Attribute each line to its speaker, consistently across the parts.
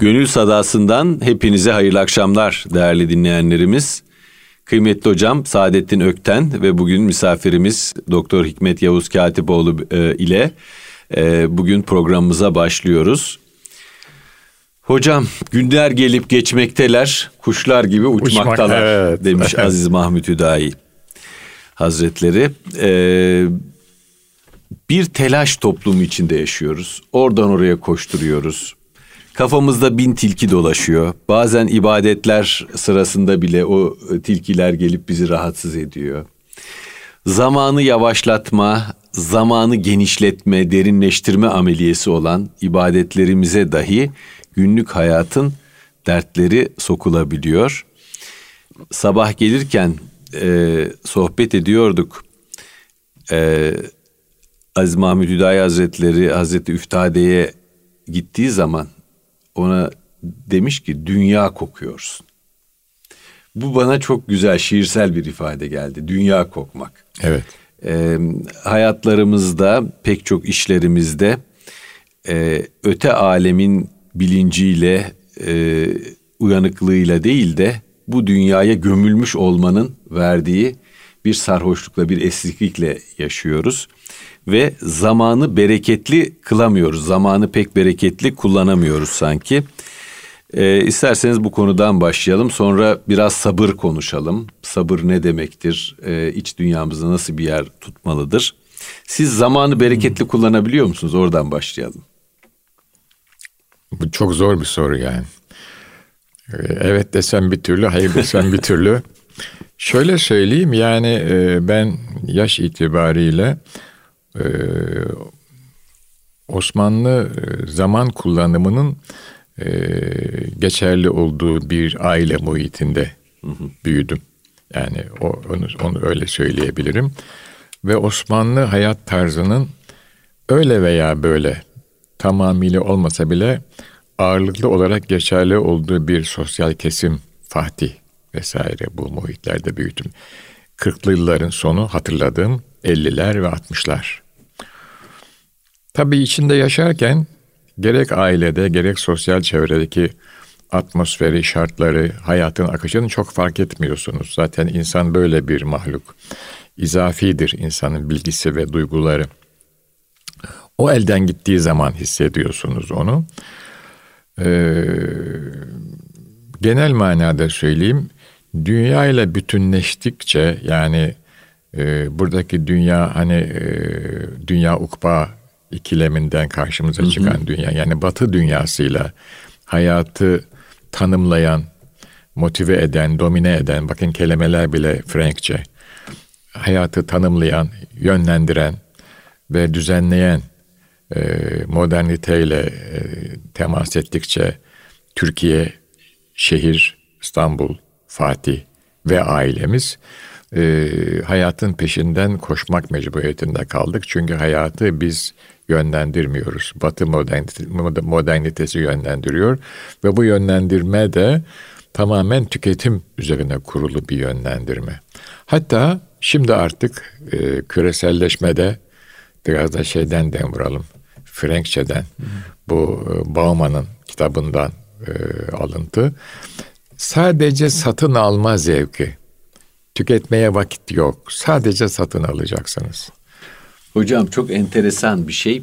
Speaker 1: Gönül Sadası'ndan hepinize hayırlı akşamlar değerli dinleyenlerimiz. Kıymetli hocam Saadettin Ökten ve bugün misafirimiz Doktor Hikmet Yavuz Katipoğlu e, ile e, bugün programımıza başlıyoruz. Hocam günler gelip geçmekteler, kuşlar gibi uçmaktalar Uçmak, evet. demiş Aziz Mahmut Hüdayi Hazretleri. Ee, bir telaş toplumu içinde yaşıyoruz. Oradan oraya koşturuyoruz. Kafamızda bin tilki dolaşıyor. Bazen ibadetler sırasında bile o tilkiler gelip bizi rahatsız ediyor. Zamanı yavaşlatma, zamanı genişletme, derinleştirme ameliyesi olan ibadetlerimize dahi günlük hayatın dertleri sokulabiliyor. Sabah gelirken e, sohbet ediyorduk. E, Aziz Mahmud Hüdayi Hazretleri Hazreti Üftade'ye gittiği zaman ona demiş ki dünya kokuyorsun. Bu bana çok güzel şiirsel bir ifade geldi. Dünya kokmak.
Speaker 2: Evet.
Speaker 1: E, hayatlarımızda pek çok işlerimizde e, öte alemin bilinciyle, e, uyanıklığıyla değil de bu dünyaya gömülmüş olmanın verdiği bir sarhoşlukla, bir esriklikle yaşıyoruz. Ve zamanı bereketli kılamıyoruz. Zamanı pek bereketli kullanamıyoruz sanki. Ee, isterseniz bu konudan başlayalım. Sonra biraz sabır konuşalım. Sabır ne demektir? Ee, iç dünyamızda nasıl bir yer tutmalıdır? Siz zamanı bereketli kullanabiliyor musunuz? Oradan başlayalım.
Speaker 2: Bu çok zor bir soru yani. Ee, evet desem bir türlü, hayır desem bir türlü. Şöyle söyleyeyim yani e, ben yaş itibariyle e, Osmanlı e, zaman kullanımının geçerli olduğu bir aile muhitinde büyüdüm. Yani onu, onu öyle söyleyebilirim. Ve Osmanlı hayat tarzının öyle veya böyle tamamıyla olmasa bile ağırlıklı olarak geçerli olduğu bir sosyal kesim Fatih vesaire bu muhitlerde büyüdüm. 40'lı yılların sonu hatırladığım 50'ler ve 60'lar. Tabii içinde yaşarken gerek ailede gerek sosyal çevredeki atmosferi, şartları, hayatın akışını çok fark etmiyorsunuz. Zaten insan böyle bir mahluk. İzafidir insanın bilgisi ve duyguları. O elden gittiği zaman hissediyorsunuz onu. Ee, genel manada söyleyeyim, dünya ile bütünleştikçe yani e, buradaki dünya hani e, dünya ukba ikileminden karşımıza çıkan hı hı. dünya yani batı dünyasıyla hayatı tanımlayan, motive eden, domine eden, bakın kelimeler bile Frankçe, hayatı tanımlayan, yönlendiren ve düzenleyen e, moderniteyle e, temas ettikçe Türkiye, şehir, İstanbul, Fatih ve ailemiz e, hayatın peşinden koşmak mecburiyetinde kaldık. Çünkü hayatı biz yönlendirmiyoruz. Batı modernite, modernitesi yönlendiriyor ve bu yönlendirme de tamamen tüketim üzerine kurulu bir yönlendirme. Hatta şimdi artık e, küreselleşmede biraz da şeyden dem vuralım. Frenkçe'den bu e, Bauman'ın kitabından e, alıntı. Sadece satın alma zevki. Tüketmeye vakit yok. Sadece satın alacaksınız.
Speaker 1: Hocam çok enteresan bir şey.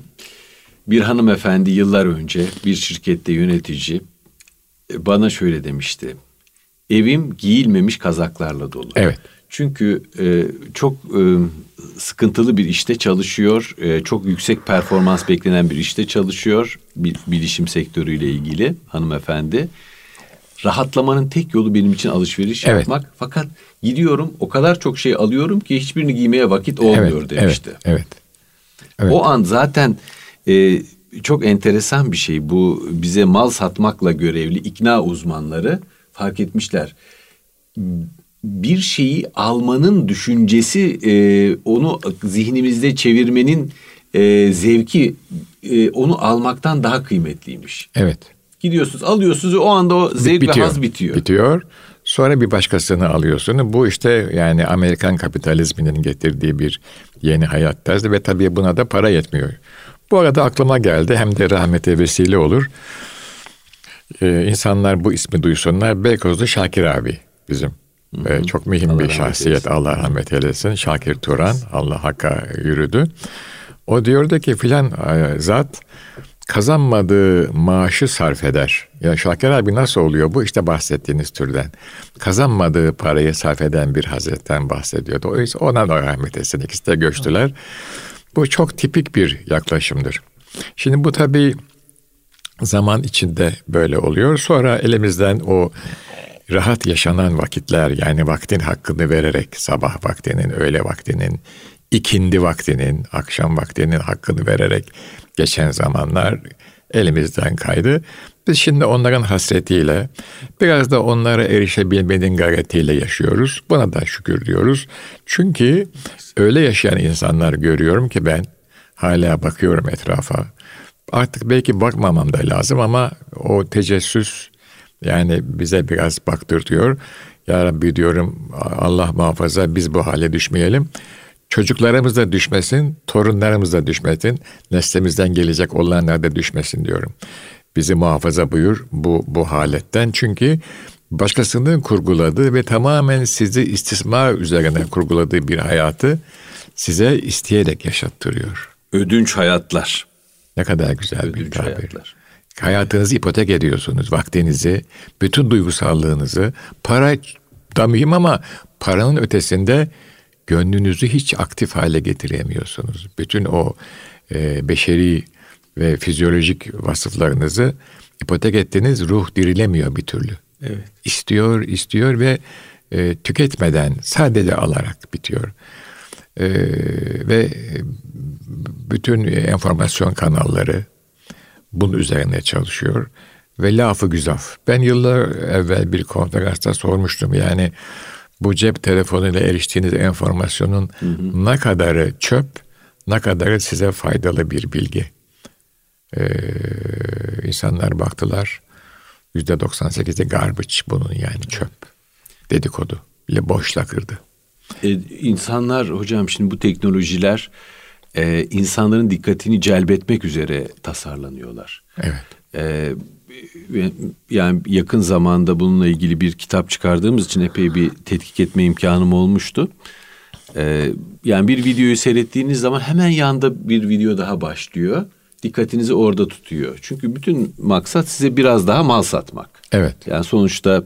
Speaker 1: Bir hanımefendi yıllar önce bir şirkette yönetici e, bana şöyle demişti. Evim giyilmemiş kazaklarla dolu.
Speaker 2: Evet.
Speaker 1: Çünkü e, çok e, sıkıntılı bir işte çalışıyor. E, çok yüksek performans beklenen bir işte çalışıyor. Bir bilişim sektörüyle ilgili hanımefendi. Rahatlamanın tek yolu benim için alışveriş evet. yapmak. Fakat gidiyorum o kadar çok şey alıyorum ki hiçbirini giymeye vakit olmuyor
Speaker 2: evet,
Speaker 1: demişti.
Speaker 2: Evet, evet.
Speaker 1: evet. O an zaten e, çok enteresan bir şey. Bu bize mal satmakla görevli ikna uzmanları fark etmişler bir şeyi almanın düşüncesi e, onu zihnimizde çevirmenin e, zevki e, onu almaktan daha kıymetliymiş.
Speaker 2: Evet.
Speaker 1: Gidiyorsunuz alıyorsunuz o anda o zevk bitiyor, ve haz bitiyor.
Speaker 2: Bitiyor. Sonra bir başkasını alıyorsun. Bu işte yani Amerikan kapitalizminin getirdiği bir yeni hayat tarzı ve tabii buna da para yetmiyor. Bu arada aklıma geldi hem de rahmete vesile olur. e, insanlar bu ismi duysunlar. Beykozlu Şakir abi bizim. E, çok mühim
Speaker 1: Allah
Speaker 2: bir şahsiyet.
Speaker 1: eylesin.
Speaker 2: Allah rahmet eylesin. Şakir Turan. Allah hakka yürüdü. O diyordu ki filan e, zat kazanmadığı maaşı sarf eder. Ya Şakir abi nasıl oluyor bu? İşte bahsettiğiniz türden. Kazanmadığı parayı sarf eden bir hazretten bahsediyordu. O yüzden ona da rahmet etsin. İkisi de göçtüler. Bu çok tipik bir yaklaşımdır. Şimdi bu tabii zaman içinde böyle oluyor. Sonra elimizden o rahat yaşanan vakitler yani vaktin hakkını vererek sabah vaktinin, öğle vaktinin, ikindi vaktinin, akşam vaktinin hakkını vererek geçen zamanlar elimizden kaydı. Biz şimdi onların hasretiyle biraz da onlara erişebilmenin gayretiyle yaşıyoruz. Buna da şükür diyoruz. Çünkü öyle yaşayan insanlar görüyorum ki ben hala bakıyorum etrafa. Artık belki bakmamam da lazım ama o tecessüs yani bize biraz baktırtıyor. Ya Rabbi diyorum Allah muhafaza biz bu hale düşmeyelim. Çocuklarımız da düşmesin, torunlarımız da düşmesin, neslimizden gelecek olanlar da düşmesin diyorum. Bizi muhafaza buyur bu, bu haletten. Çünkü başkasının kurguladığı ve tamamen sizi istismar üzerine kurguladığı bir hayatı size isteyerek yaşattırıyor.
Speaker 1: Ödünç hayatlar.
Speaker 2: Ne kadar güzel bir
Speaker 1: Ödünç
Speaker 2: tabir.
Speaker 1: hayatlar.
Speaker 2: Hayatınızı ipotek ediyorsunuz, vaktinizi, bütün duygusallığınızı. Para da mühim ama paranın ötesinde gönlünüzü hiç aktif hale getiremiyorsunuz. Bütün o e, beşeri ve fizyolojik vasıflarınızı ipotek ettiniz, ruh dirilemiyor bir türlü.
Speaker 1: Evet.
Speaker 2: İstiyor, istiyor ve e, tüketmeden sadece alarak bitiyor. E, ve bütün enformasyon kanalları bunun üzerine çalışıyor ve lafı güzaf. Ben yıllar evvel bir konferansta sormuştum yani bu cep telefonuyla eriştiğiniz enformasyonun hı hı. ne kadarı çöp, ne kadarı size faydalı bir bilgi. Ee, insanlar baktılar. Yüzde 98'i garbage bunun yani çöp. Dedikodu ile boş lakırdı.
Speaker 1: Ee, insanlar hocam şimdi bu teknolojiler e, insanların dikkatini celbetmek üzere tasarlanıyorlar.
Speaker 2: Evet.
Speaker 1: E, yani yakın zamanda bununla ilgili bir kitap çıkardığımız için epey bir tetkik etme imkanım olmuştu. E, yani bir videoyu seyrettiğiniz zaman hemen yanda bir video daha başlıyor. Dikkatinizi orada tutuyor. Çünkü bütün maksat size biraz daha mal satmak.
Speaker 2: Evet.
Speaker 1: Yani sonuçta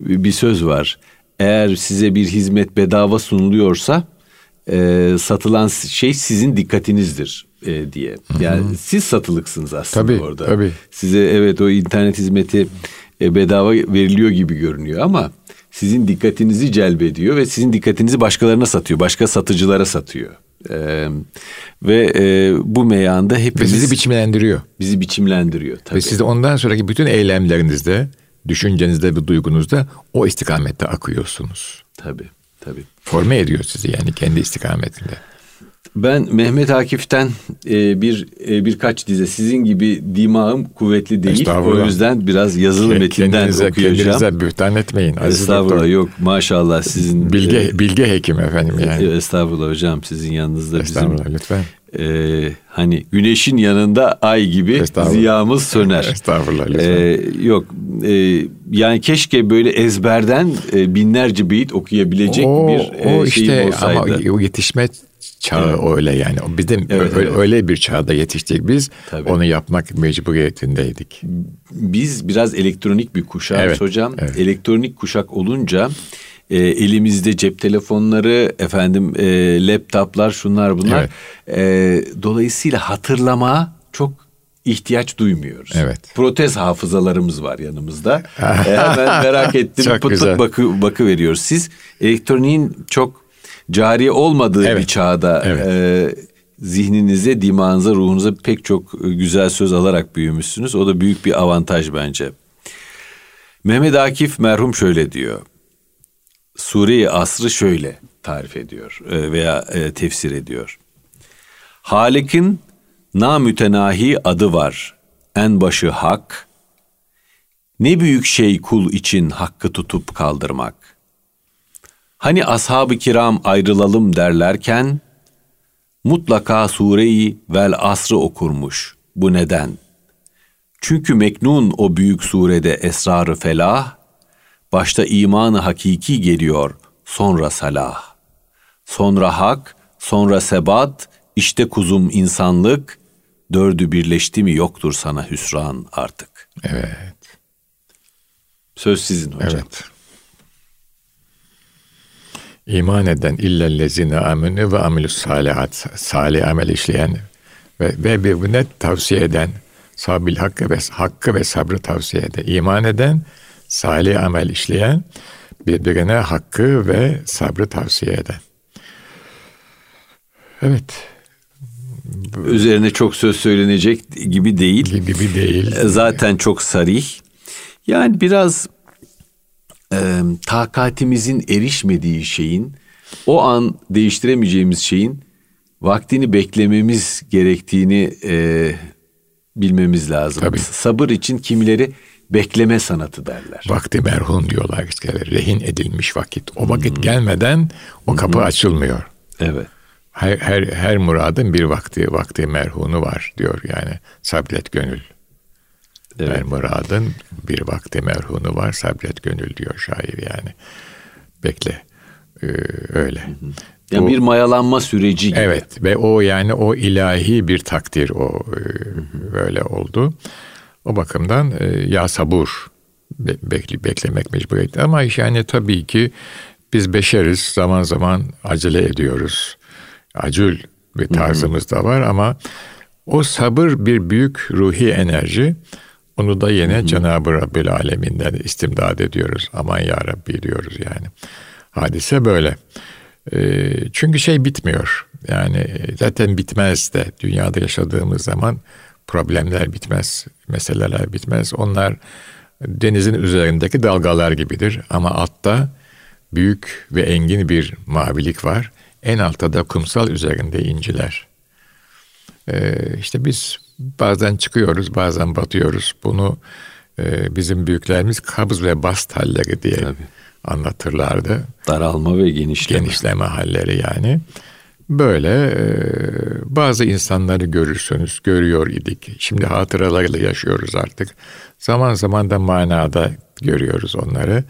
Speaker 1: bir söz var. Eğer size bir hizmet bedava sunuluyorsa e, satılan şey sizin dikkatinizdir e, diye. Yani Hı-hı. siz satılıksınız aslında
Speaker 2: tabii,
Speaker 1: orada.
Speaker 2: Tabii.
Speaker 1: Size evet o internet hizmeti e, bedava veriliyor gibi görünüyor ama sizin dikkatinizi celbediyor ve sizin dikkatinizi başkalarına satıyor. Başka satıcılara satıyor. Ee, ve e, bu meyanda hepimiz...
Speaker 2: Ve sizi biçimlendiriyor.
Speaker 1: Bizi biçimlendiriyor tabii.
Speaker 2: Ve siz de ondan sonraki bütün eylemlerinizde, düşüncenizde ve duygunuzda o istikamette akıyorsunuz.
Speaker 1: Tabii, tabii.
Speaker 2: Forme ediyor sizi yani kendi istikametinde.
Speaker 1: Ben Mehmet Akif'ten e, bir e, birkaç dize sizin gibi dimağım kuvvetli değil. O yüzden biraz yazılı metinden
Speaker 2: kendinize,
Speaker 1: okuyacağım.
Speaker 2: Kendinize bühtan etmeyin. Aziz
Speaker 1: Estağfurullah
Speaker 2: doktor.
Speaker 1: yok maşallah sizin.
Speaker 2: Bilge,
Speaker 1: e,
Speaker 2: bilge hekim efendim yani.
Speaker 1: Estağfurullah hocam sizin yanınızda
Speaker 2: Estağfurullah
Speaker 1: bizim.
Speaker 2: lütfen.
Speaker 1: E, hani güneşin yanında ay gibi ziyamız söner.
Speaker 2: Estağfurullah lütfen.
Speaker 1: E, yok e, yani keşke böyle ezberden e, binlerce beyit okuyabilecek
Speaker 2: o,
Speaker 1: bir e,
Speaker 2: o
Speaker 1: şeyim
Speaker 2: işte
Speaker 1: olsaydı.
Speaker 2: Ama o yetişme çağı evet. öyle yani. Bizim
Speaker 1: Evet,
Speaker 2: öyle,
Speaker 1: evet.
Speaker 2: öyle bir çağda yetiştik biz.
Speaker 1: Tabii.
Speaker 2: Onu yapmak mecburiyetindeydik.
Speaker 1: Biz biraz elektronik bir kuşağız
Speaker 2: Evet,
Speaker 1: hocam.
Speaker 2: evet.
Speaker 1: Elektronik kuşak olunca e, elimizde cep telefonları, efendim e, laptoplar, şunlar bunlar. E, dolayısıyla hatırlama çok ihtiyaç duymuyoruz.
Speaker 2: Evet.
Speaker 1: Protez hafızalarımız var yanımızda. e, hemen merak ettim.
Speaker 2: Çok
Speaker 1: pıt pıt
Speaker 2: güzel.
Speaker 1: bakı, bakı veriyoruz. Siz elektroniğin çok cari olmadığı
Speaker 2: Evet.
Speaker 1: bir çağda
Speaker 2: Evet.
Speaker 1: e, zihninize, dimağınıza, ruhunuza pek çok güzel söz alarak büyümüşsünüz. O da büyük bir avantaj bence. Mehmet Akif merhum şöyle diyor. Sure-i Asr'ı şöyle tarif ediyor e, veya e, tefsir ediyor. Halik'in namütenahi adı var. En başı hak. Ne büyük şey kul için hakkı tutup kaldırmak. Hani ashab-ı kiram ayrılalım derlerken mutlaka sureyi vel asrı okurmuş. Bu neden? Çünkü meknun o büyük surede esrarı felah, başta imanı hakiki geliyor, sonra salah. Sonra hak, sonra sebat, işte kuzum insanlık, dördü birleşti mi yoktur sana hüsran artık.
Speaker 2: Evet.
Speaker 1: Söz sizin hocam. Evet.
Speaker 2: İman eden illellezine amenü ve amilus salihat. Salih amel işleyen ve, ve birbirine tavsiye eden sabil hakkı ve hakkı ve sabrı tavsiye eden. İman eden, salih amel işleyen, birbirine hakkı ve sabrı tavsiye eden. Evet.
Speaker 1: Üzerine çok söz söylenecek gibi değil.
Speaker 2: Gibi değil.
Speaker 1: Zaten çok sarih. Yani biraz e, takatimizin erişmediği şeyin, o an değiştiremeyeceğimiz şeyin vaktini beklememiz gerektiğini e, bilmemiz lazım. Tabii. Sabır için kimileri bekleme sanatı derler.
Speaker 2: Vakti merhum diyorlar işte rehin edilmiş vakit. O vakit hmm. gelmeden o kapı hmm. açılmıyor.
Speaker 1: Evet.
Speaker 2: Her, her, her muradın bir vakti, vakti merhunu var diyor yani sabret gönül. Evet. Her muradın bir vakti merhunu var sabret gönül diyor şair yani. Bekle. Ee, öyle. Hı hı.
Speaker 1: Yani o, bir mayalanma süreci gibi.
Speaker 2: Evet ve o yani o ilahi bir takdir o e, böyle oldu. O bakımdan e, ya sabur bekle, beklemek mecburiyeti ama yani tabii ki biz beşeriz zaman zaman acele ediyoruz. Acül bir tarzımız da var ama o sabır bir büyük ruhi enerji. Onu da yine Cenab-ı Rabbil Aleminden istimdad ediyoruz. Aman ya Rabbi diyoruz yani. Hadise böyle. Ee, çünkü şey bitmiyor. Yani zaten bitmez de dünyada yaşadığımız zaman problemler bitmez, meseleler bitmez. Onlar denizin üzerindeki dalgalar gibidir ama altta büyük ve engin bir mavilik var. En altta da kumsal üzerinde inciler. Ee, işte biz bazen çıkıyoruz, bazen batıyoruz. Bunu e, bizim büyüklerimiz kabız ve bast halleri diye Tabii anlatırlardı.
Speaker 1: Daralma ve genişleme.
Speaker 2: Genişleme halleri yani. Böyle e, bazı insanları görürsünüz, görüyor idik. Şimdi hatıralarıyla yaşıyoruz artık. Zaman zaman da manada görüyoruz onları.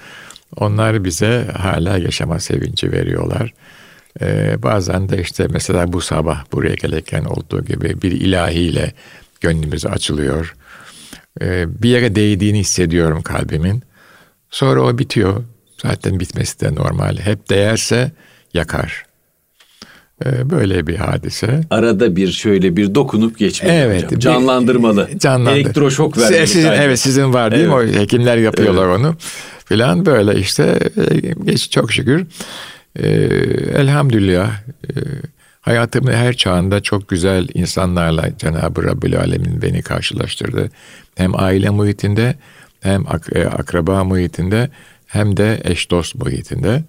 Speaker 2: Onlar bize hala yaşama sevinci veriyorlar. Ee, bazen de işte mesela bu sabah buraya gelirken olduğu gibi bir ilahiyle gönlümüz açılıyor. Ee, bir yere değdiğini hissediyorum kalbimin. Sonra o bitiyor. Zaten bitmesi de normal. Hep değerse yakar. Ee, böyle bir hadise.
Speaker 1: Arada bir şöyle bir dokunup geçmeli evet, hocam. Canlandırmalı. Canlandır. Elektroşok vermeli.
Speaker 2: Sizin, evet sizin var değil evet. mi? O hekimler yapıyorlar evet. onu. Filan böyle işte e, geç çok şükür. Ee, elhamdülillah e, hayatımın her çağında çok güzel insanlarla Cenab-ı Rabbül Alemin beni karşılaştırdı. Hem aile muhitinde hem ak- e, akraba muhitinde hem de eş dost boyutunda.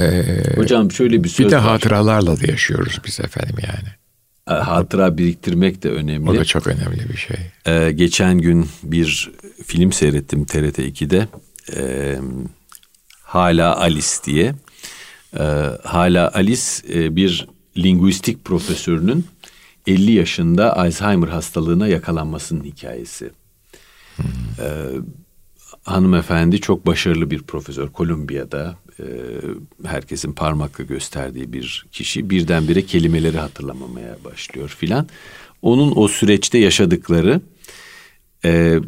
Speaker 1: Ee, Hocam şöyle bir söz
Speaker 2: Bir de hatıralarla da yaşıyoruz biz efendim yani.
Speaker 1: Hatıra biriktirmek de önemli.
Speaker 2: O da çok önemli bir şey.
Speaker 1: Ee, geçen gün bir film seyrettim TRT 2'de. Ee, Hala Alice diye. Ee, Hala Alice e, bir linguistik profesörünün 50 yaşında Alzheimer hastalığına yakalanmasının hikayesi. Hmm. Ee, hanımefendi çok başarılı bir profesör. Kolombiya'da e, herkesin parmakla gösterdiği bir kişi birdenbire kelimeleri hatırlamamaya başlıyor filan. Onun o süreçte yaşadıkları e,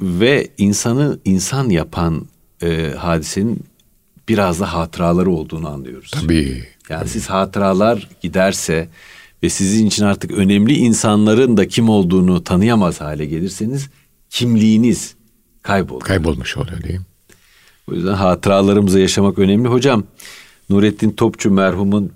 Speaker 1: ve insanı insan yapan e, hadisenin biraz da hatıraları olduğunu anlıyoruz.
Speaker 2: Tabii.
Speaker 1: Yani
Speaker 2: tabii.
Speaker 1: siz hatıralar giderse ve sizin için artık önemli insanların da kim olduğunu tanıyamaz hale gelirseniz kimliğiniz kayboldu.
Speaker 2: Kaybolmuş oluyor değil mi?
Speaker 1: O yüzden hatıralarımızı yaşamak önemli. Hocam Nurettin Topçu merhumun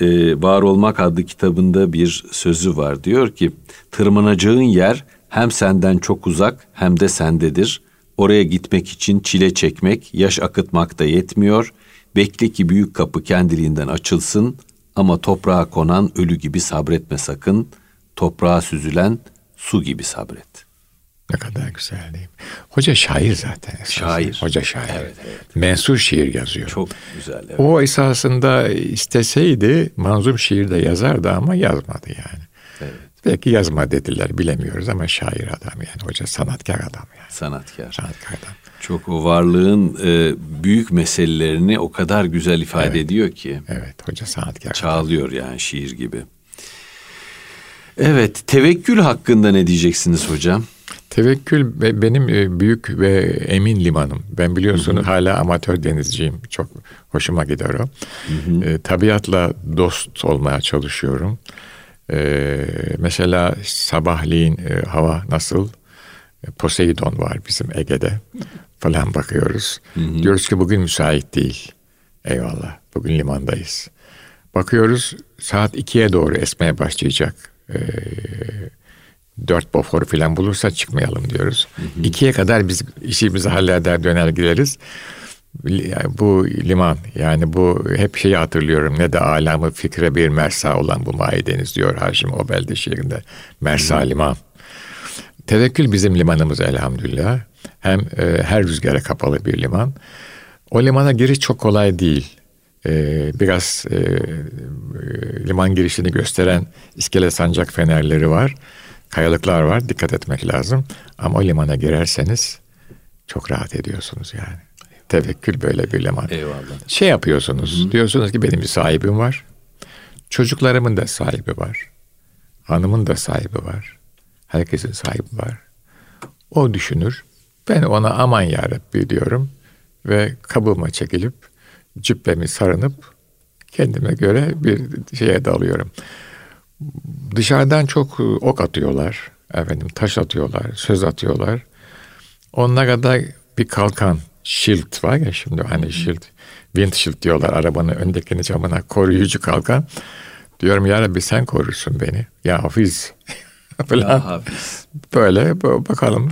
Speaker 1: e, Var Olmak adlı kitabında bir sözü var. Diyor ki tırmanacağın yer hem senden çok uzak hem de sendedir. Oraya gitmek için çile çekmek, yaş akıtmak da yetmiyor. Bekle ki büyük kapı kendiliğinden açılsın ama toprağa konan ölü gibi sabretme sakın. Toprağa süzülen su gibi sabret.''
Speaker 2: Ne kadar güzel değil mi? Hoca şair zaten. Esasında.
Speaker 1: Şair.
Speaker 2: Hoca şair. Evet, evet. Mensur şiir yazıyor.
Speaker 1: Çok güzel. Evet.
Speaker 2: O esasında isteseydi manzum şiir de yazardı ama yazmadı yani. Evet. Belki yazma dediler bilemiyoruz ama şair adam yani hoca sanatkar adam yani.
Speaker 1: Sanatkar.
Speaker 2: Sanatkar adam.
Speaker 1: Çok o varlığın e, büyük meselelerini o kadar güzel ifade
Speaker 2: Evet.
Speaker 1: ediyor ki.
Speaker 2: Evet hoca sanatkar.
Speaker 1: Çağlıyor yani şiir gibi. Evet, tevekkül hakkında ne diyeceksiniz hocam?
Speaker 2: Tevekkül be- benim e, büyük ve emin limanım. Ben biliyorsunuz hala amatör denizciyim. Çok hoşuma gider o. E, tabiatla dost olmaya çalışıyorum. E, mesela sabahleyin e, hava nasıl? E, Poseidon var bizim Ege'de falan bakıyoruz. Diyoruz ki bugün müsait değil. Eyvallah. Bugün limandayız. Bakıyoruz saat 2'ye doğru esmeye başlayacak. E, dört bofor falan bulursa çıkmayalım diyoruz. İkiye kadar biz işimizi halleder döner gideriz. Bu liman yani bu hep şeyi hatırlıyorum ne de alamı fikre bir mersa olan bu mavi deniz diyor Haşim Obelde şiirinde. Mersa liman. Tevekkül bizim limanımız elhamdülillah. Hem e, her rüzgara kapalı bir liman. O limana giriş çok kolay değil. E, biraz e, e, liman girişini gösteren iskele sancak fenerleri var. Kayalıklar var. Dikkat etmek lazım. Ama o limana girerseniz çok rahat ediyorsunuz yani. Tevekkül böyle bir liman.
Speaker 1: Eyvallah.
Speaker 2: Şey yapıyorsunuz. Diyorsunuz ki benim bir sahibim var. Çocuklarımın da sahibi var. Hanımın da sahibi var. Herkesin sahibi var. O düşünür. Ben ona aman yarabbi diyorum. Ve kabıma çekilip cübbemi sarınıp kendime göre bir şeye dalıyorum. Dışarıdan çok e, ok atıyorlar. Efendim taş atıyorlar, söz atıyorlar. Onlara da bir kalkan, shield var ya şimdi hani shield, windshield diyorlar arabanın öndekini camına koruyucu kalkan. Diyorum ya Rabbi sen korursun beni. Ya Hafiz falan.
Speaker 1: Ya Hafiz.
Speaker 2: Böyle bakalım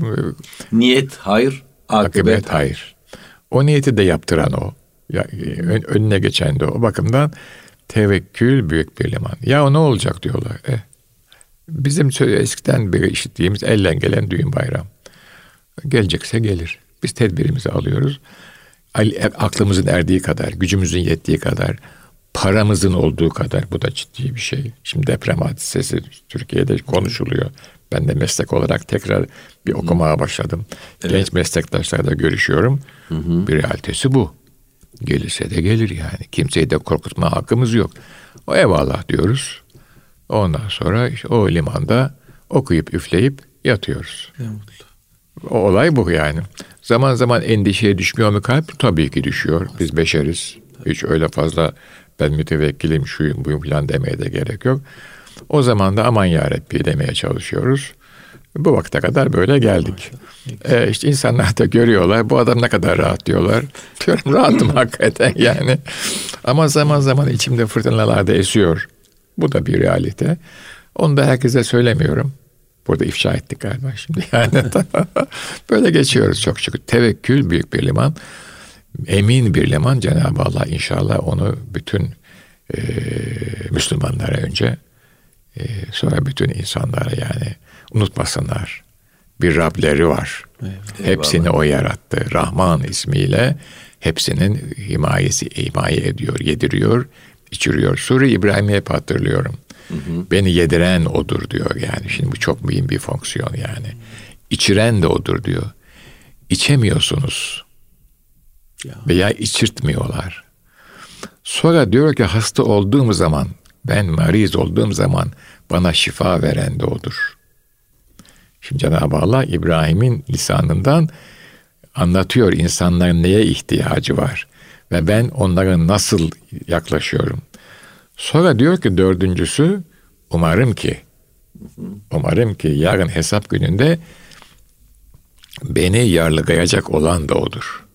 Speaker 1: Niyet hayır, akıbet,
Speaker 2: akıbet hayır. O niyeti de yaptıran o. Ya, e, ön- önüne geçen de. O bakımdan tevekkül büyük bir liman. Ya ne olacak diyorlar. Eh, bizim eskiden beri işittiğimiz elden gelen düğün bayram. Gelecekse gelir. Biz tedbirimizi alıyoruz. Al- e, Aklımızın erdiği kadar, gücümüzün yettiği kadar, paramızın olduğu kadar bu da ciddi bir şey. Şimdi deprem hadisesi Türkiye'de konuşuluyor. Ben de meslek olarak tekrar bir okumaya başladım. Genç meslektaşlarla görüşüyorum. Bir realitesi bu. Gelirse de gelir yani. Kimseyi de korkutma hakkımız yok. O eyvallah diyoruz. Ondan sonra işte o limanda okuyup üfleyip yatıyoruz. O olay bu yani. Zaman zaman endişeye düşmüyor mu kalp? Tabii ki düşüyor. Biz beşeriz. Hiç öyle fazla ben mütevekkilim şuyum buyum falan demeye de gerek yok. O zaman da aman yarabbi demeye çalışıyoruz. Bu vakte kadar böyle geldik. Ee, işte insanlar da görüyorlar. Bu adam ne kadar rahat diyorlar. Diyorum rahatım hakikaten yani. Ama zaman zaman içimde fırtınalar da esiyor. Bu da bir realite. Onu da herkese söylemiyorum. Burada ifşa ettik galiba şimdi. Yani böyle geçiyoruz çok şükür. Tevekkül büyük bir liman. Emin bir liman. Cenab-ı Allah inşallah onu bütün e, Müslümanlara önce e, sonra bütün insanlara yani unutmasınlar. Bir Rableri var. Hepsini o yarattı. Rahman ismiyle hepsinin himayesi himaye ediyor, yediriyor, içiriyor. Sure İbrahim'i hep hatırlıyorum. Beni yediren odur diyor yani. Şimdi bu çok mühim bir fonksiyon yani. İçiren de odur diyor. İçemiyorsunuz. Veya içirtmiyorlar. Sonra diyor ki hasta olduğum zaman, ben mariz olduğum zaman bana şifa veren de odur. Şimdi Cenab-ı Allah İbrahim'in lisanından anlatıyor insanların neye ihtiyacı var ve ben onlara nasıl yaklaşıyorum. Sonra diyor ki dördüncüsü umarım ki umarım ki yarın hesap gününde beni yarlıgayacak olan da odur.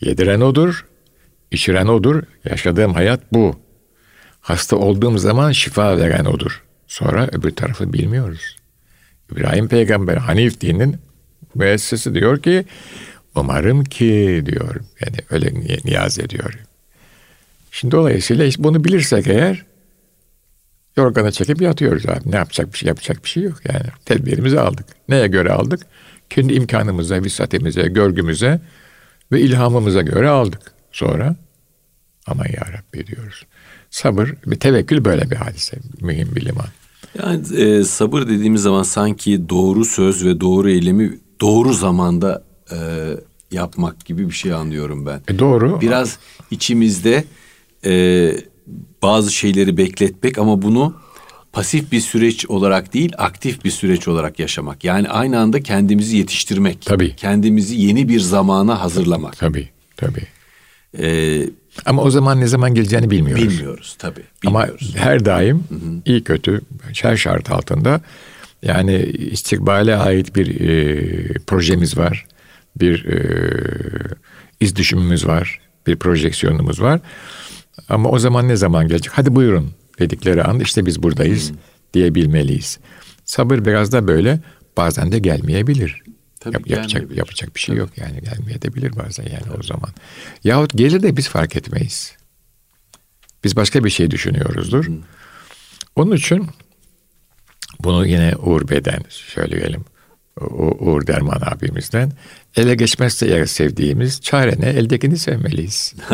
Speaker 2: Yediren odur, içiren odur, yaşadığım hayat bu. Hasta olduğum zaman şifa veren odur. Sonra öbür tarafı bilmiyoruz. İbrahim peygamber Hanif dininin müessesi diyor ki umarım ki diyor. Yani öyle ni- niyaz ediyor. Şimdi dolayısıyla bunu bilirsek eğer yorgana çekip yatıyoruz abi. Ne yapacak bir şey yapacak bir şey yok yani. Tedbirimizi aldık. Neye göre aldık? Kendi imkanımıza, visatimize, görgümüze ve ilhamımıza göre aldık. Sonra aman ya Rabbi diyoruz. Sabır ve tevekkül böyle bir hadise. Mühim bir liman.
Speaker 1: Yani e, sabır dediğimiz zaman sanki doğru söz ve doğru eylemi doğru zamanda e, yapmak gibi bir şey anlıyorum ben.
Speaker 2: E doğru.
Speaker 1: Biraz içimizde e, bazı şeyleri bekletmek ama bunu pasif bir süreç olarak değil aktif bir süreç olarak yaşamak. Yani aynı anda kendimizi yetiştirmek.
Speaker 2: Tabii.
Speaker 1: Kendimizi yeni bir zamana hazırlamak.
Speaker 2: Tabii, tabii.
Speaker 1: Ee,
Speaker 2: Ama o zaman ne zaman geleceğini bilmiyoruz.
Speaker 1: bilmiyoruz tabii.
Speaker 2: Ama
Speaker 1: Bilmiyoruz.
Speaker 2: her daim iyi kötü her şart altında yani istikbale ait bir e, projemiz var. Bir e, iz düşümümüz var. Bir projeksiyonumuz var. Ama o zaman ne zaman gelecek? Hadi buyurun dedikleri an işte biz buradayız diyebilmeliyiz. Sabır biraz da böyle bazen de gelmeyebilir.
Speaker 1: Tabii
Speaker 2: Yap- yapacak, yapacak bir şey yok yani gelmeyebilir bazen yani o zaman. Yahut gelir de biz fark etmeyiz. Biz başka bir şey düşünüyoruzdur. Onun için bunu yine Uğur Bey'den söyleyelim. U- Uğur Derman abimizden. Ele geçmezse eğer sevdiğimiz çare ne? Eldekini sevmeliyiz.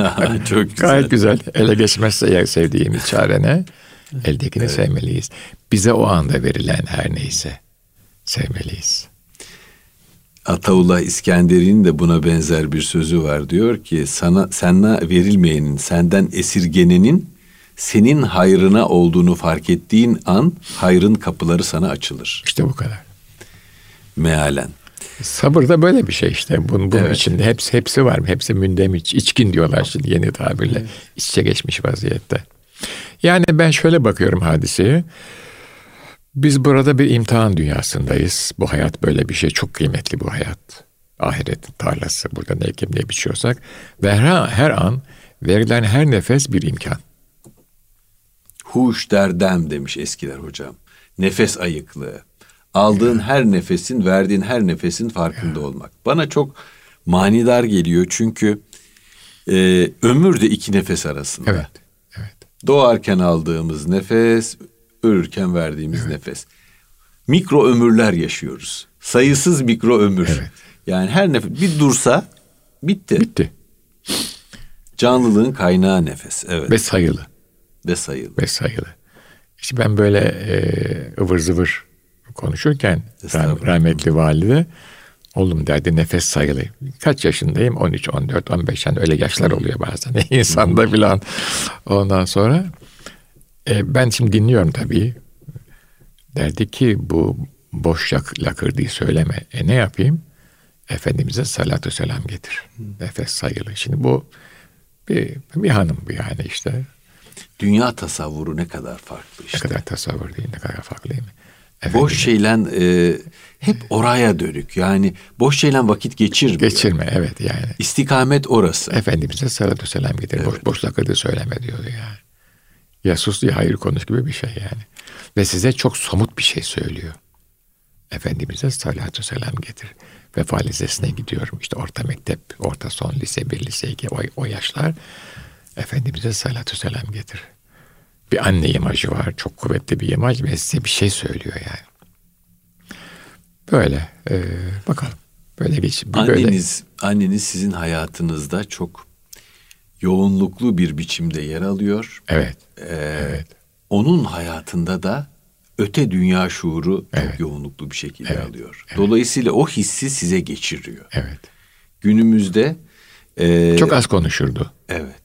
Speaker 1: Çok güzel.
Speaker 2: Gayet güzel. Ele geçmezse eğer sevdiğimiz çare ne? Eldekini sevmeliyiz. Bize o anda verilen her neyse sevmeliyiz.
Speaker 1: Ataullah İskender'in de buna benzer bir sözü var. Diyor ki sana sana verilmeyenin, senden esirgenenin senin hayrına olduğunu fark ettiğin an hayrın kapıları sana açılır.
Speaker 2: İşte bu kadar.
Speaker 1: Mealen.
Speaker 2: Sabır da böyle bir şey işte. Bunun, bunun
Speaker 1: Evet.
Speaker 2: içinde hepsi hepsi var. Hepsi mündemiç. içkin diyorlar şimdi yeni tabirle. İç içe geçmiş vaziyette. Yani ben şöyle bakıyorum hadiseye. Biz burada bir imtihan dünyasındayız. Bu hayat böyle bir şey. Çok kıymetli bu hayat. Ahiretin tarlası. Burada ne ekim ne biçiyorsak. Ve her, her an verilen her nefes bir imkan.
Speaker 1: Huş derdem demiş eskiler hocam. Nefes ayıklığı. Aldığın her nefesin, verdiğin her nefesin farkında olmak. Bana çok manidar geliyor çünkü e, ömür de iki nefes arasında.
Speaker 2: Evet. Evet.
Speaker 1: Doğarken aldığımız nefes, ölürken verdiğimiz nefes. Mikro ömürler yaşıyoruz. Sayısız mikro ömür.
Speaker 2: Evet.
Speaker 1: Yani her nefes bir dursa bitti.
Speaker 2: Bitti.
Speaker 1: Canlılığın kaynağı nefes. Evet.
Speaker 2: Ve sayılı.
Speaker 1: Ve sayılı.
Speaker 2: ve sayılı. İşte ben böyle e, ıvır zıvır konuşurken rah- rahmetli valide oğlum derdi nefes sayılı. Kaç yaşındayım? 13, 14, 15 yani öyle yaşlar oluyor bazen insanda filan. Ondan sonra e, ben şimdi dinliyorum tabii. Derdi ki bu boş lakırdığı söyleme. E ne yapayım? Efendimiz'e salatü selam getir. Nefes sayılı. Şimdi bu bir, bir hanım bu yani işte.
Speaker 1: Dünya tasavvuru ne kadar farklı
Speaker 2: Ne
Speaker 1: işte.
Speaker 2: kadar tasavvur değil, ne kadar farklı değil mi?
Speaker 1: Boş şeyle e, hep oraya dönük. Yani boş şeyle vakit geçirmiyor.
Speaker 2: Geçirme evet yani.
Speaker 1: İstikamet orası.
Speaker 2: Efendimiz'e salatu selam getir. Boş, boş lakırdı söyleme diyor yani. Ya sus ya hayır konuş gibi bir şey yani. Ve size çok somut bir şey söylüyor. Efendimiz'e salatu selam getir. Vefa Lisesi'ne gidiyorum. İşte orta mektep, orta son lise, bir lise iki o, o yaşlar. Efendimiz'e salatu selam getir. Bir anne imajı var. Çok kuvvetli bir imaj ve size bir şey söylüyor yani. Böyle. e, bakalım. Böyle geç. Böyle.
Speaker 1: Anneniz, anneniz sizin hayatınızda çok yoğunluklu bir biçimde yer alıyor.
Speaker 2: Evet.
Speaker 1: Ee, Onun hayatında da öte dünya şuuru çok
Speaker 2: Evet.
Speaker 1: yoğunluklu bir şekilde
Speaker 2: Evet,
Speaker 1: alıyor. Dolayısıyla o hissi size geçiriyor.
Speaker 2: Evet.
Speaker 1: Günümüzde e,
Speaker 2: Çok az konuşurdu.
Speaker 1: evet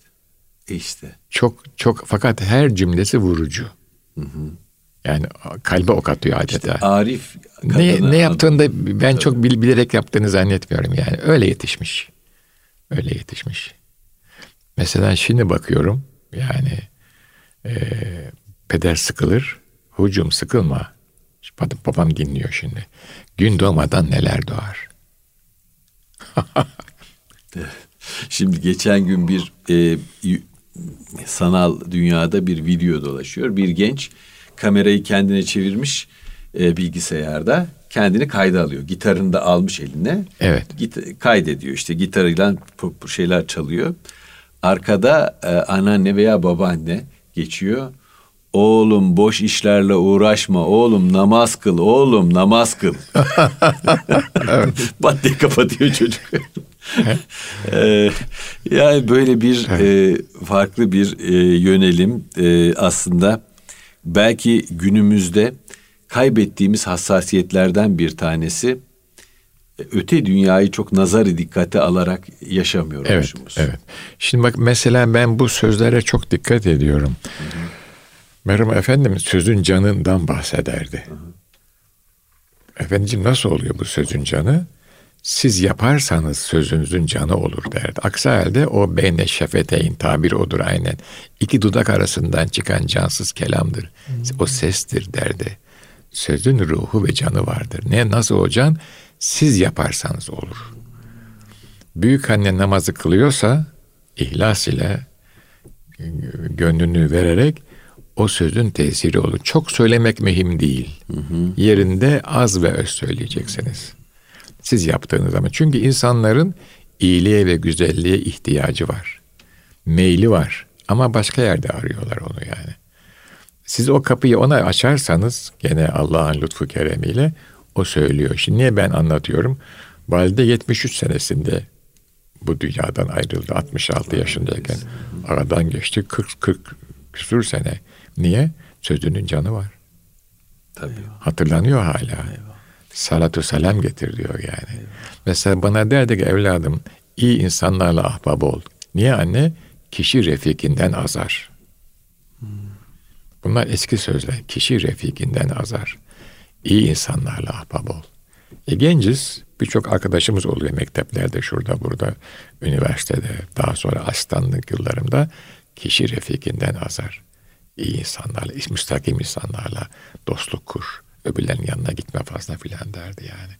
Speaker 1: E işte
Speaker 2: Çok çok fakat her cümlesi vurucu. Yani kalbe ok atıyor adeta.
Speaker 1: Arif
Speaker 2: ne, ne yaptığını da ben çok bil- bilerek yaptığını zannetmiyorum yani. Öyle yetişmiş. Öyle yetişmiş. Mesela şimdi bakıyorum yani e, peder sıkılır. Hucum sıkılma. Babam, babam dinliyor şimdi. Gün doğmadan neler doğar.
Speaker 1: Şimdi geçen gün bir e, sanal dünyada bir video dolaşıyor. Bir genç kamerayı kendine çevirmiş e, bilgisayarda kendini kayda alıyor. Gitarını da almış eline.
Speaker 2: Evet.
Speaker 1: Git, kaydediyor işte gitarıyla şeyler çalıyor. Arkada e, anneanne veya babaanne geçiyor. Oğlum boş işlerle uğraşma. Oğlum namaz kıl. Oğlum namaz kıl. Bat diye kapatıyor çocuk. Ee, yani böyle bir e, farklı bir e, yönelim e, aslında belki günümüzde kaybettiğimiz hassasiyetlerden bir tanesi öte dünyayı çok nazarı dikkate alarak yaşamıyormuşuz.
Speaker 2: Evet, evet. Şimdi bak mesela ben bu sözlere çok dikkat ediyorum. Hı hı. Merhum Efendimiz sözün canından bahsederdi. Hı hı. Efendiciğim nasıl oluyor bu sözün canı? Siz yaparsanız sözünüzün canı olur derdi. Aksi halde o beyne şefeteyn tabir odur aynen. İki dudak arasından çıkan cansız kelamdır. Hmm. O sestir derdi. Sözün ruhu ve canı vardır. Ne nasıl o can? Siz yaparsanız olur. Büyük anne namazı kılıyorsa ihlas ile gönlünü vererek o sözün tesiri olur. Çok söylemek mühim değil. Hı hı. Yerinde az ve öz söyleyeceksiniz. Siz yaptığınız zaman. Çünkü insanların iyiliğe ve güzelliğe ihtiyacı var. Meyli var. Ama başka yerde arıyorlar onu yani. Siz o kapıyı ona açarsanız gene Allah'ın lütfu keremiyle o söylüyor. Şimdi niye ben anlatıyorum? Valide 73 senesinde bu dünyadan ayrıldı. 66 yaşındayken aradan geçti 40 40 küsur sene. Niye? Sözünün canı var. Tabii. Hatırlanıyor hala. Eyvallah. Salatu selam getir diyor yani. Eyvallah. Mesela bana derdi ki evladım iyi insanlarla ahbab ol. Niye anne? Kişi refikinden azar. Bunlar eski sözler. Kişi refikinden azar. İyi insanlarla ahbab ol. E genciz. Birçok arkadaşımız oluyor mekteplerde, şurada, burada, üniversitede, daha sonra asistanlık yıllarımda. Kişi refikinden azar iyi insanlarla, müstakim insanlarla dostluk kur. Öbürlerin yanına gitme fazla filan derdi yani.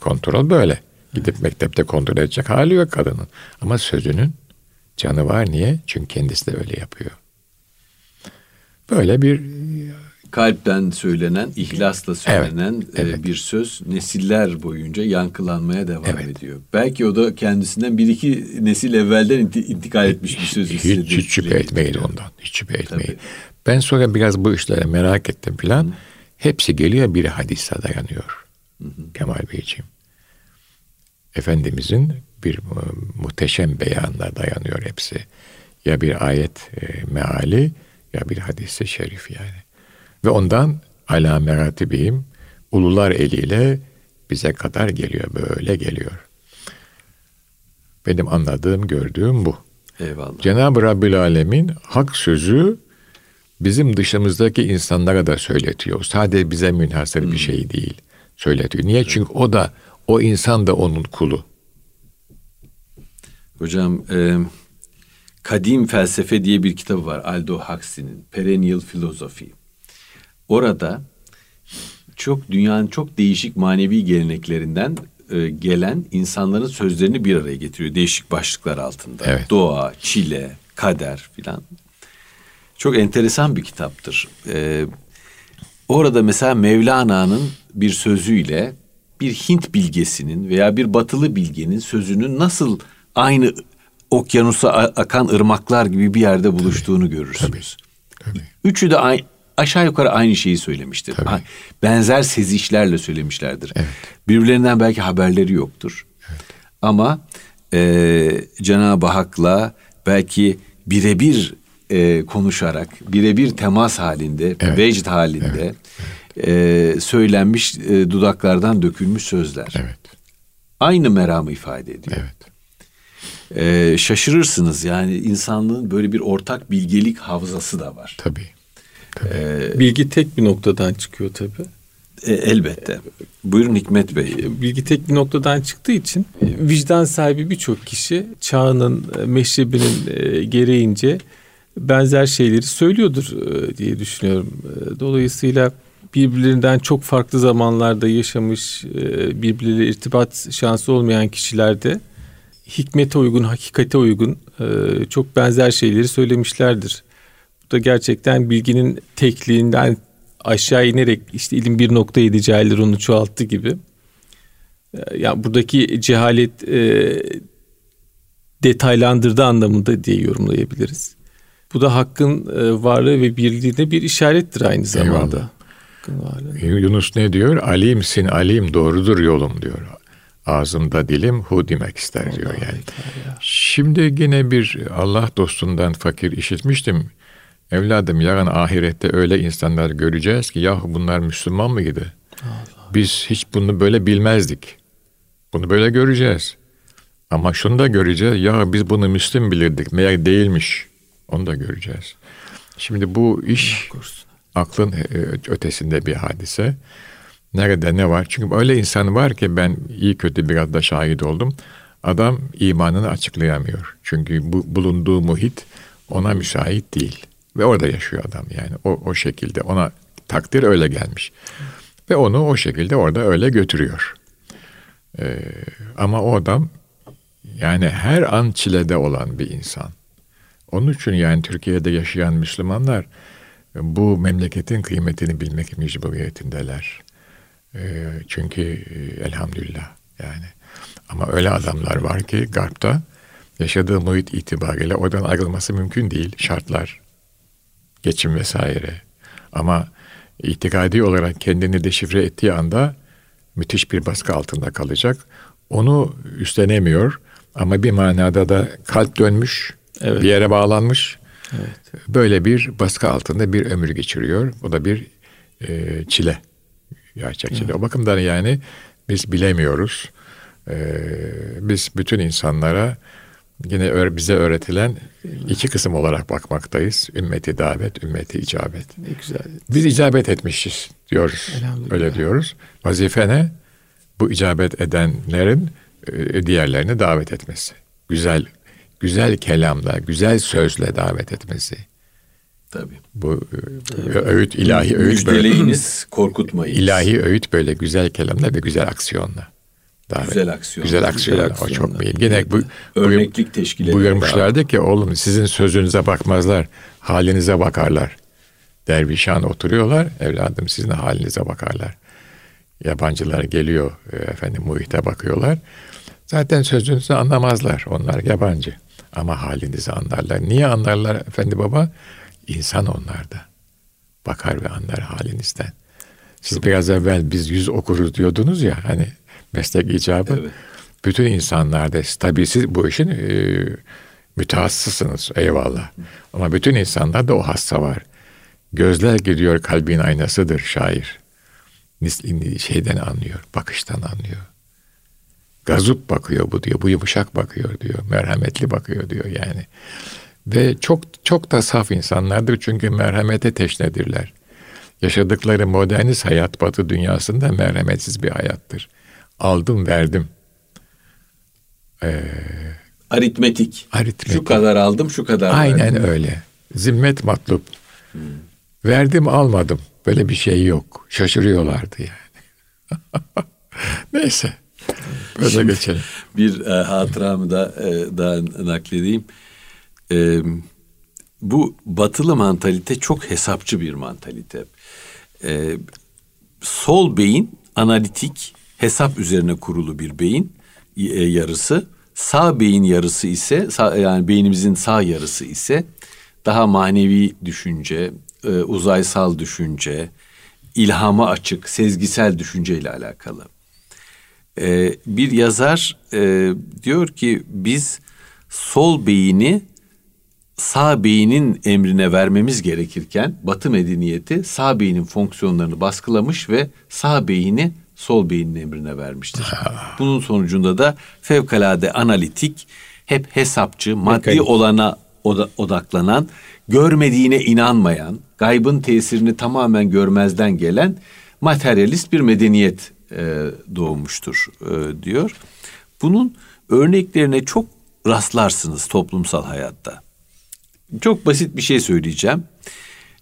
Speaker 2: Kontrol böyle. Gidip mektepte kontrol edecek hali yok kadının. Ama sözünün canı var. Niye? Çünkü kendisi de öyle yapıyor. Böyle bir
Speaker 1: kalpten söylenen, ihlasla söylenen evet, evet. bir söz nesiller boyunca yankılanmaya devam evet. ediyor. Belki o da kendisinden bir iki nesil evvelden intikal etmiş bir söz.
Speaker 2: Hiç, hiç, hiç şüphe etmeyin ondan. Hiç şüphe etmeyin. Ben sonra biraz bu işlere merak ettim filan. Hepsi geliyor bir hadise dayanıyor. Hı hı. Kemal Beyciğim. Efendimizin bir muhteşem beyanına dayanıyor hepsi. Ya bir ayet e, meali ya bir hadise şerif yani. Ve ondan ala meratibihim ulular eliyle bize kadar geliyor. Böyle geliyor. Benim anladığım, gördüğüm bu. Eyvallah. Cenab-ı Rabbül Alemin hak sözü bizim dışımızdaki insanlara da söyletiyor. Sadece bize münhasır hmm. bir şey değil. Söyletiyor. Niye? Evet. Çünkü o da, o insan da onun kulu.
Speaker 1: Hocam, e, Kadim Felsefe diye bir kitabı var Aldo Huxley'nin. Perennial Philosophy. Orada çok dünyanın çok değişik manevi geleneklerinden e, gelen insanların sözlerini bir araya getiriyor değişik başlıklar altında. Evet. Doğa, çile, kader filan. Çok enteresan bir kitaptır. Ee, orada mesela Mevlana'nın bir sözüyle bir Hint bilgesinin veya bir batılı bilgenin sözünün nasıl aynı okyanusa akan ırmaklar gibi bir yerde buluştuğunu tabii, görürsünüz. Tabii, tabii. Üçü de aynı, aşağı yukarı aynı şeyi söylemiştir. Tabii. Benzer sezişlerle söylemişlerdir. Evet. Birbirlerinden belki haberleri yoktur. Evet. Ama e, Cenab-ı Hak'la belki birebir e, konuşarak, birebir temas halinde, evet. vecd halinde evet. E, söylenmiş e, dudaklardan dökülmüş sözler. Evet. Aynı meramı ifade ediyor. Evet. E, şaşırırsınız yani insanlığın böyle bir ortak bilgelik havzası da var.
Speaker 2: Tabii.
Speaker 3: Ee, Bilgi tek bir noktadan çıkıyor tabii.
Speaker 1: E, elbette. Buyurun Hikmet Bey.
Speaker 3: Bilgi tek bir noktadan çıktığı için vicdan sahibi birçok kişi çağının, e, meşrebinin e, gereğince benzer şeyleri söylüyordur e, diye düşünüyorum. Dolayısıyla birbirlerinden çok farklı zamanlarda yaşamış, birbirleriyle irtibat şansı olmayan kişilerde hikmete uygun, hakikate uygun çok benzer şeyleri söylemişlerdir da gerçekten bilginin tekliğinden aşağı inerek işte ilim bir nokta yedi cahiller onu çoğalttı gibi. Ee, yani buradaki cehalet e, detaylandırdı anlamında diye yorumlayabiliriz. Bu da hakkın e, varlığı ve birliğine bir işarettir aynı zamanda.
Speaker 2: Yunus ne diyor? Alimsin alim doğrudur yolum diyor. Ağzımda dilim hu demek ister diyor yani. Şimdi yine bir Allah dostundan fakir işitmiştim Evladım yarın ahirette öyle insanlar göreceğiz ki yahu bunlar Müslüman mı gibi? Biz hiç bunu böyle bilmezdik. Bunu böyle göreceğiz. Ama şunu da göreceğiz. Ya biz bunu Müslüm bilirdik. Meğer değilmiş. Onu da göreceğiz. Şimdi bu iş aklın e, ötesinde bir hadise. Nerede ne var? Çünkü öyle insan var ki ben iyi kötü biraz da şahit oldum. Adam imanını açıklayamıyor. Çünkü bu bulunduğu muhit ona müsait değil. Ve orada yaşıyor adam yani o, o şekilde ona takdir öyle gelmiş. Ve onu o şekilde orada öyle götürüyor. Ee, ama o adam yani her an çilede olan bir insan. Onun için yani Türkiye'de yaşayan Müslümanlar bu memleketin kıymetini bilmek mecburiyetindeler. Ee, çünkü e, elhamdülillah yani. Ama öyle adamlar var ki Garp'ta yaşadığı muhit itibariyle oradan ayrılması mümkün değil. Şartlar, geçim vesaire. Ama itikadi olarak kendini deşifre ettiği anda müthiş bir baskı altında kalacak. Onu üstlenemiyor ama bir manada da kalp dönmüş, evet. bir yere bağlanmış. Evet. Böyle bir baskı altında bir ömür geçiriyor. O da bir e, çile. Gerçek çile. Evet. O bakımdan yani biz bilemiyoruz. E, biz bütün insanlara yine bize öğretilen iki kısım olarak bakmaktayız. Ümmeti davet, ümmeti icabet. Ne güzel. Biz icabet etmişiz diyoruz. Öyle diyoruz. Vazife ne? Bu icabet edenlerin e, diğerlerini davet etmesi. Güzel güzel kelamla, güzel sözle davet etmesi.
Speaker 1: Tabii.
Speaker 2: Bu Tabii. öğüt ilahi öğüt
Speaker 1: böyle. korkutmayın.
Speaker 2: İlahi öğüt böyle güzel kelamla ve güzel aksiyonla.
Speaker 1: Davet. Güzel aksiyon.
Speaker 2: Güzel aksiyon. Güzel o çok mühim. Yine bu
Speaker 1: örneklik teşkil ediyor.
Speaker 2: Buyurmuşlardı ki oğlum sizin sözünüze bakmazlar, halinize bakarlar. Dervişan oturuyorlar, evladım sizin halinize bakarlar. Yabancılar geliyor e, efendim muhite bakıyorlar. Zaten sözünüzü anlamazlar. Onlar yabancı. Ama halinizi anlarlar. Niye anlarlar efendi baba? İnsan onlar da. Bakar ve anlar halinizden. Siz biraz evvel biz yüz okuruz diyordunuz ya hani meslek icabı. Evet. Bütün insanlarda tabii siz bu işin e, mütehassısınız eyvallah. Ama bütün insanlarda o hassa var. Gözler gidiyor kalbin aynasıdır şair. Şeyden anlıyor, bakıştan anlıyor. Gazup bakıyor bu diyor, bu yumuşak bakıyor diyor, merhametli bakıyor diyor yani. Ve çok çok da saf insanlardır çünkü merhamete teşnedirler. Yaşadıkları modernist hayat batı dünyasında merhametsiz bir hayattır. Aldım verdim.
Speaker 1: Ee, aritmetik.
Speaker 2: Aritmetik.
Speaker 1: Şu kadar aldım şu kadar
Speaker 2: Aynen
Speaker 1: verdim.
Speaker 2: öyle. Zimmet matlup. Hmm. Verdim almadım. Böyle bir şey yok. Şaşırıyorlardı yani. Neyse. Böyle Şimdi geçelim.
Speaker 1: Bir e, hatıramı da e, daha nakledeyim. E, bu batılı mantalite çok hesapçı bir mantalite. E, sol beyin analitik, hesap üzerine kurulu bir beyin e, yarısı. Sağ beyin yarısı ise sağ, yani beynimizin sağ yarısı ise daha manevi düşünce, e, uzaysal düşünce, ilhama açık, sezgisel düşünceyle alakalı. E, bir yazar e, diyor ki biz sol beyni sağ beynin emrine vermemiz gerekirken Batı medeniyeti sağ beynin fonksiyonlarını baskılamış ve sağ beyni sol beynin emrine vermiştir. Bunun sonucunda da fevkalade analitik, hep hesapçı, maddi Mekanik. olana odaklanan, görmediğine inanmayan, gaybın tesirini tamamen görmezden gelen materyalist bir medeniyet e, doğmuştur e, diyor. Bunun örneklerine çok rastlarsınız toplumsal hayatta. Çok basit bir şey söyleyeceğim.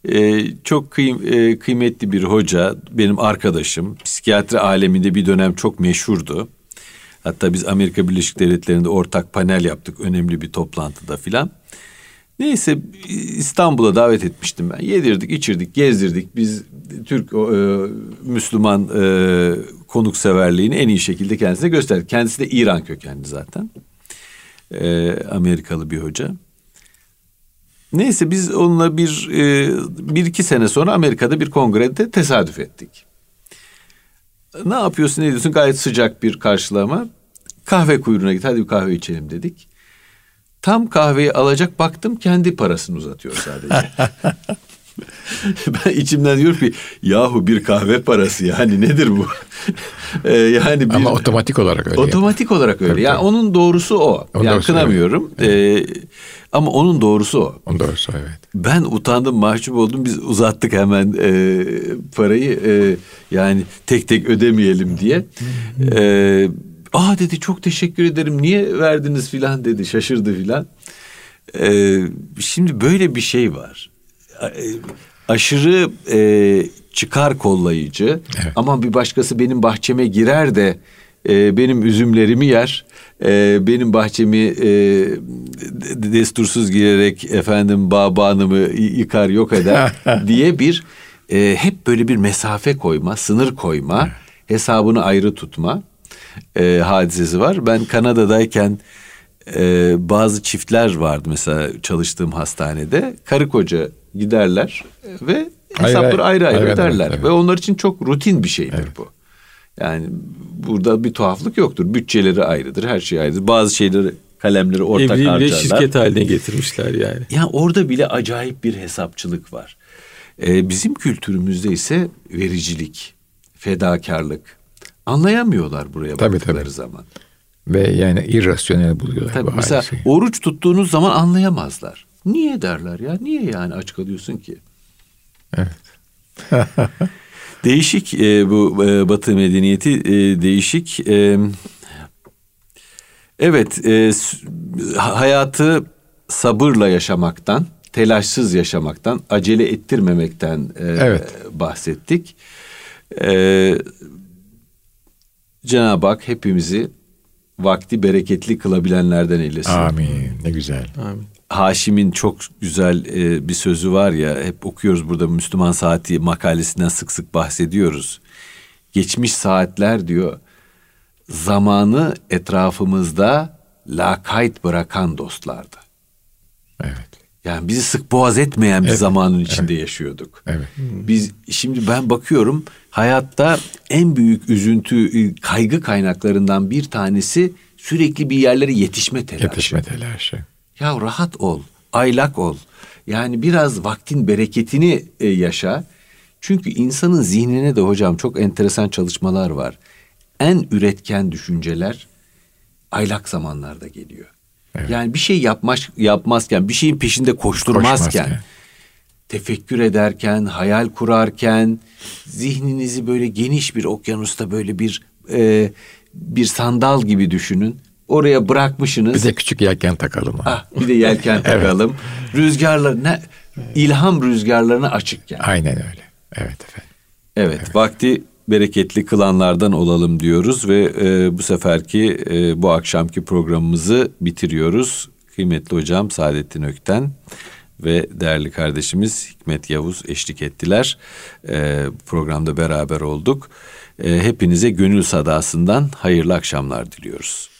Speaker 1: Ee, çok kıym e, kıymetli bir hoca, benim arkadaşım. Psikiyatri aleminde bir dönem çok meşhurdu. Hatta biz Amerika Birleşik Devletleri'nde ortak panel yaptık önemli bir toplantıda filan. Neyse İstanbul'a davet etmiştim ben. Yedirdik, içirdik, gezdirdik. Biz Türk e, Müslüman e, konukseverliğini en iyi şekilde kendisine gösterdik. Kendisi de İran kökenli zaten. E, Amerikalı bir hoca. Neyse biz onunla bir, e, bir iki sene sonra Amerika'da bir kongrede tesadüf ettik. Ne yapıyorsun ne diyorsun gayet sıcak bir karşılama. Kahve kuyruğuna git hadi bir kahve içelim dedik. Tam kahveyi alacak baktım kendi parasını uzatıyor sadece. ben içimden diyorum ki yahu bir kahve parası yani nedir bu?
Speaker 2: ee, yani bir, Ama otomatik olarak öyle.
Speaker 1: Otomatik olarak öyle. Tabii, yani tabii. onun doğrusu o. Onun yani doğrusu kınamıyorum. Evet. Ee, ama onun doğrusu o.
Speaker 2: Onun doğrusu evet.
Speaker 1: Ben utandım, mahcup oldum. Biz uzattık hemen e, parayı. E, yani tek tek ödemeyelim diye. E, Aa dedi çok teşekkür ederim. Niye verdiniz filan dedi. Şaşırdı filan. E, şimdi böyle bir şey var. Aşırı e, çıkar kollayıcı. Evet. Ama bir başkası benim bahçeme girer de e, benim üzümlerimi yer e, benim bahçemi e, destursuz girerek efendim bağbanımı yıkar yok eder diye bir e, hep böyle bir mesafe koyma, sınır koyma, hesabını ayrı tutma e, hadisesi var. Ben Kanada'dayken e, bazı çiftler vardı mesela çalıştığım hastanede. Karı koca giderler ve hesapları ayrı ayrı, ayrı öderler. Evet, evet. Ve onlar için çok rutin bir şeydir evet. bu. Yani burada bir tuhaflık yoktur. Bütçeleri ayrıdır, her şey ayrıdır. Bazı şeyleri kalemleri ortak Evliliği harcarlar. Evliliği
Speaker 3: şirket haline getirmişler yani.
Speaker 1: Yani orada bile acayip bir hesapçılık var. Ee, bizim kültürümüzde ise vericilik, fedakarlık anlayamıyorlar buraya tabii, baktıkları tabii. zaman.
Speaker 2: Ve yani irrasyonel buluyorlar
Speaker 1: tabii, bu Mesela şeyi. oruç tuttuğunuz zaman anlayamazlar. Niye derler ya? Niye yani aç kalıyorsun ki?
Speaker 2: Evet.
Speaker 1: Değişik e, bu e, Batı medeniyeti e, değişik. E, evet, e, hayatı sabırla yaşamaktan, telaşsız yaşamaktan, acele ettirmemekten e, evet. bahsettik. E, Cenab-ı Hak hepimizi vakti bereketli kılabilenlerden eylesin.
Speaker 2: Amin. Ne güzel.
Speaker 3: Amin.
Speaker 1: Haşim'in çok güzel e, bir sözü var ya hep okuyoruz burada Müslüman Saati makalesinden sık sık bahsediyoruz. Geçmiş saatler diyor zamanı etrafımızda lakayt bırakan dostlardı.
Speaker 2: Evet.
Speaker 1: Yani bizi sık boğaz etmeyen bir evet. zamanın içinde evet. yaşıyorduk.
Speaker 2: Evet.
Speaker 1: Biz şimdi ben bakıyorum hayatta en büyük üzüntü, kaygı kaynaklarından bir tanesi sürekli bir yerlere yetişme telaşı.
Speaker 2: Yetişme telaşı.
Speaker 1: Ya rahat ol, aylak ol. Yani biraz vaktin bereketini e, yaşa. Çünkü insanın zihnine de hocam çok enteresan çalışmalar var. En üretken düşünceler aylak zamanlarda geliyor. Evet. Yani bir şey yapmaz, yapmazken, bir şeyin peşinde koşturmazken, Koşmazken. tefekkür ederken, hayal kurarken, zihninizi böyle geniş bir okyanusta böyle bir e, bir sandal gibi düşünün. Oraya bırakmışsınız.
Speaker 2: Bir de küçük yelken takalım.
Speaker 1: Ah, bir de yelken takalım. Rüzgarlar ne ilham rüzgarlarına açıkken.
Speaker 2: Aynen öyle. Evet efendim.
Speaker 1: Evet, evet. vakti bereketli kılanlardan olalım diyoruz ve e, bu seferki e, bu akşamki programımızı bitiriyoruz. Kıymetli hocam Saadettin Ökten ve değerli kardeşimiz Hikmet Yavuz eşlik ettiler. E, programda beraber olduk. E, hepinize gönül sadasından hayırlı akşamlar diliyoruz.